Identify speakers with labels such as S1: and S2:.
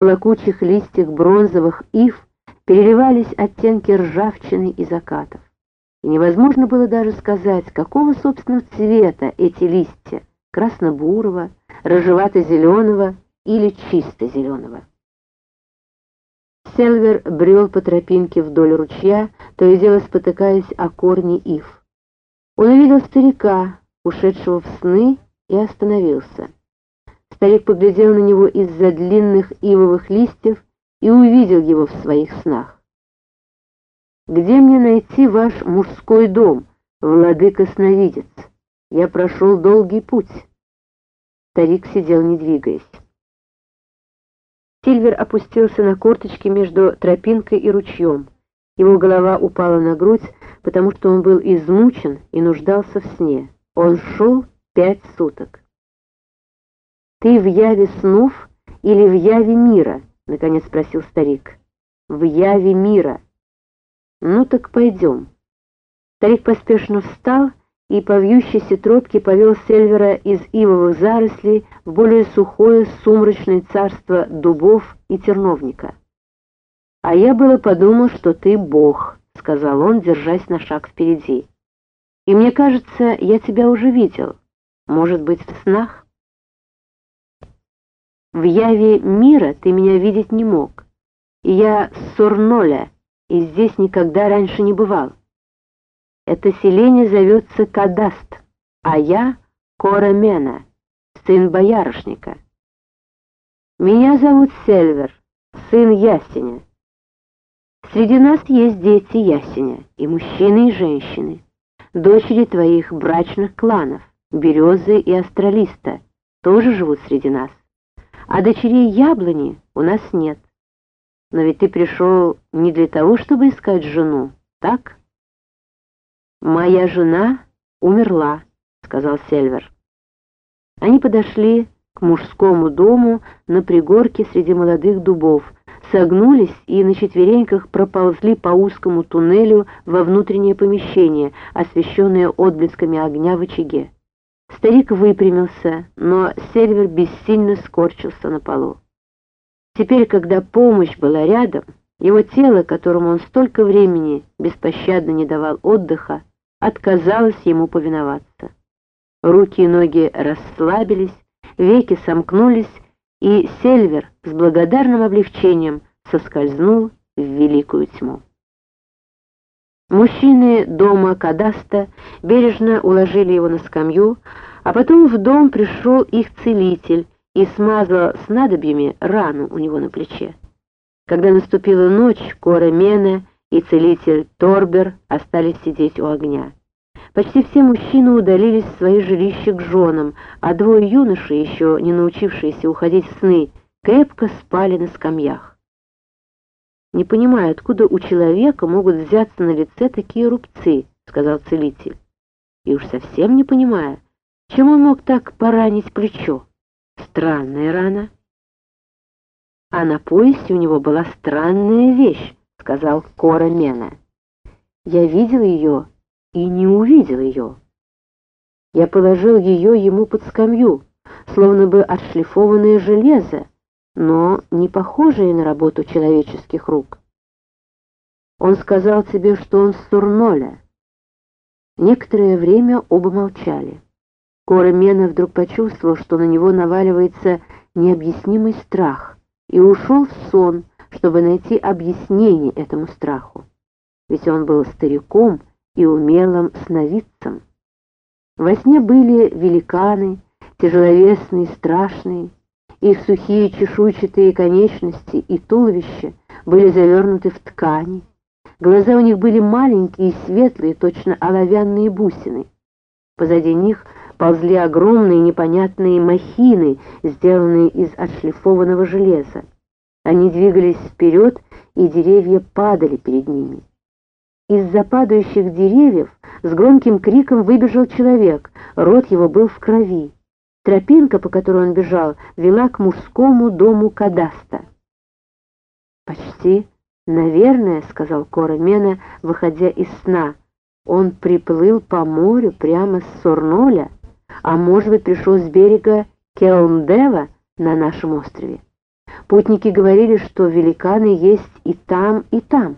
S1: Плакучих листьях бронзовых ив переливались оттенки ржавчины и закатов. И невозможно было даже сказать, какого, собственно, цвета эти листья — красно-бурого, рыжевато-зеленого или чисто зеленого. Сельвер брел по тропинке вдоль ручья, то и дело спотыкаясь о корни ив. Он увидел старика, ушедшего в сны, и остановился. Старик поглядел на него из-за длинных ивовых листьев и увидел его в своих снах. «Где мне найти ваш мужской дом, владыка-сновидец? Я прошел долгий путь». Старик сидел, не двигаясь. Сильвер опустился на корточки между тропинкой и ручьем. Его голова упала на грудь, потому что он был измучен и нуждался в сне. Он шел пять суток. «Ты в яве снов или в яве мира?» — наконец спросил старик. «В яве мира». «Ну так пойдем». Старик поспешно встал и по вьющейся тропке повел Сельвера из ивовых зарослей в более сухое сумрачное царство дубов и терновника. «А я было подумал, что ты бог», — сказал он, держась на шаг впереди. «И мне кажется, я тебя уже видел. Может быть, в снах?» В яве мира ты меня видеть не мог. И я Сурноля, и здесь никогда раньше не бывал. Это селение зовется Кадаст, а я Корамена, сын боярышника. Меня зовут Сельвер, сын Ясеня. Среди нас есть дети Ясеня, и мужчины, и женщины, дочери твоих брачных кланов, Березы и Остролиста, тоже живут среди нас а дочерей яблони у нас нет. Но ведь ты пришел не для того, чтобы искать жену, так? Моя жена умерла, сказал Сельвер. Они подошли к мужскому дому на пригорке среди молодых дубов, согнулись и на четвереньках проползли по узкому туннелю во внутреннее помещение, освещенное отблесками огня в очаге. Старик выпрямился, но Сельвер бессильно скорчился на полу. Теперь, когда помощь была рядом, его тело, которому он столько времени беспощадно не давал отдыха, отказалось ему повиноваться. Руки и ноги расслабились, веки сомкнулись, и Сельвер с благодарным облегчением соскользнул в великую тьму. Мужчины дома Кадаста бережно уложили его на скамью, а потом в дом пришел их целитель и смазал снадобьями рану у него на плече. Когда наступила ночь, Кора Мена и целитель Торбер остались сидеть у огня. Почти все мужчины удалились в свои жилища к женам, а двое юношей, еще не научившиеся уходить в сны, крепко спали на скамьях. «Не понимаю, откуда у человека могут взяться на лице такие рубцы», — сказал целитель. «И уж совсем не понимаю, чем он мог так поранить плечо. Странная рана». «А на поясе у него была странная вещь», — сказал Кора Мена. «Я видел ее и не увидел ее. Я положил ее ему под скамью, словно бы отшлифованное железо, но не похожие на работу человеческих рук. Он сказал тебе, что он с Сурноля. Некоторое время оба молчали. Кора Мена вдруг почувствовал, что на него наваливается необъяснимый страх, и ушел в сон, чтобы найти объяснение этому страху. Ведь он был стариком и умелым сновидцем. Во сне были великаны, тяжеловесные, страшные, их сухие чешуйчатые конечности и туловище были завернуты в ткани. Глаза у них были маленькие и светлые, точно оловянные бусины. Позади них ползли огромные непонятные махины, сделанные из отшлифованного железа. Они двигались вперед, и деревья падали перед ними. Из-за падающих деревьев с громким криком выбежал человек, рот его был в крови. Тропинка, по которой он бежал, вела к мужскому дому Кадаста. «Почти, наверное», — сказал Кора Мена, выходя из сна, — «он приплыл по морю прямо с Сорноля, а может быть, пришел с берега Келмдева на нашем острове. Путники говорили, что великаны есть и там, и там.